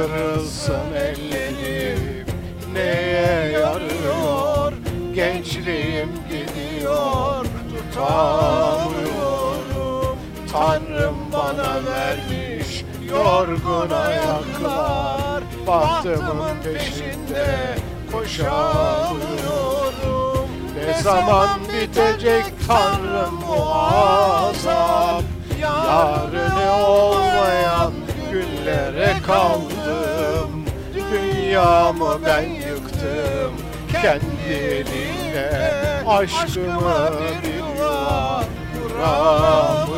Kırılsın ellerim neye yarıyor? Gençliğim gidiyor tutamıyorum. Tanrım bana vermiş yorgun ayaklar. Bahtımın peşinde koşamıyorum. Ne zaman bitecek Tanrım bu azap? Yarını olmayan günlere kaldım Dünyamı ben yıktım kendi elimle Aşkımı bir yuva kuramıyorum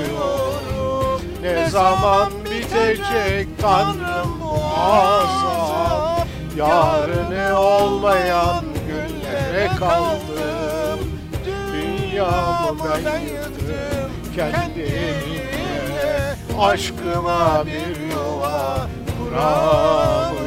Ne zaman bitecek Tanrım bu azap? Yarını olmayan günlere kaldım. Dünyamı ben yıktım kendi elimle Aşkıma bir yuva kuramıyorum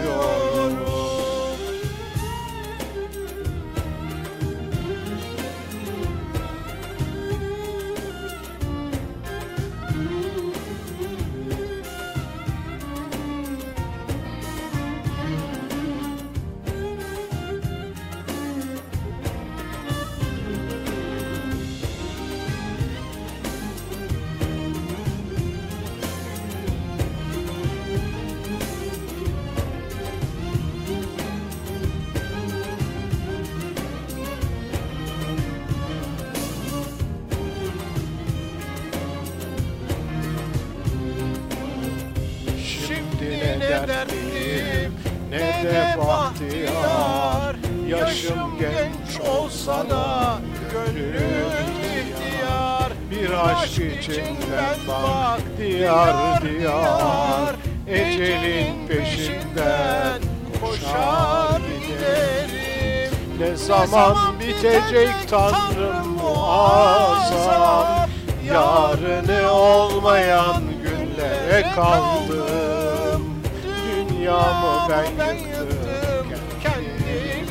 ne dertliyim ne de bahtiyar. Yaşım genç olsa da gönlüm ihtiyar. Bir aşk içinden bak diyar diyar. Ecelin peşinden koşar giderim. Ne zaman bitecek Tanrım bu azap? Yarını olmayan günlere kaldım Dünyamı ben yıktım kendimle.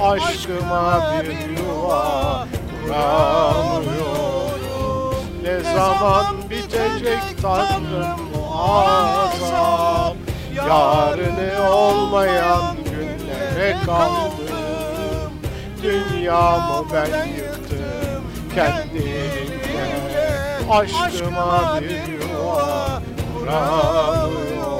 Aşkıma bir yuva kuramıyorum Ne zaman bitecek Tanrım bu azap? Yarını olmayan günlere kaldım? Dünyamı ben yıktım kendi elimle Aşkıma bir yuva kuramıyorum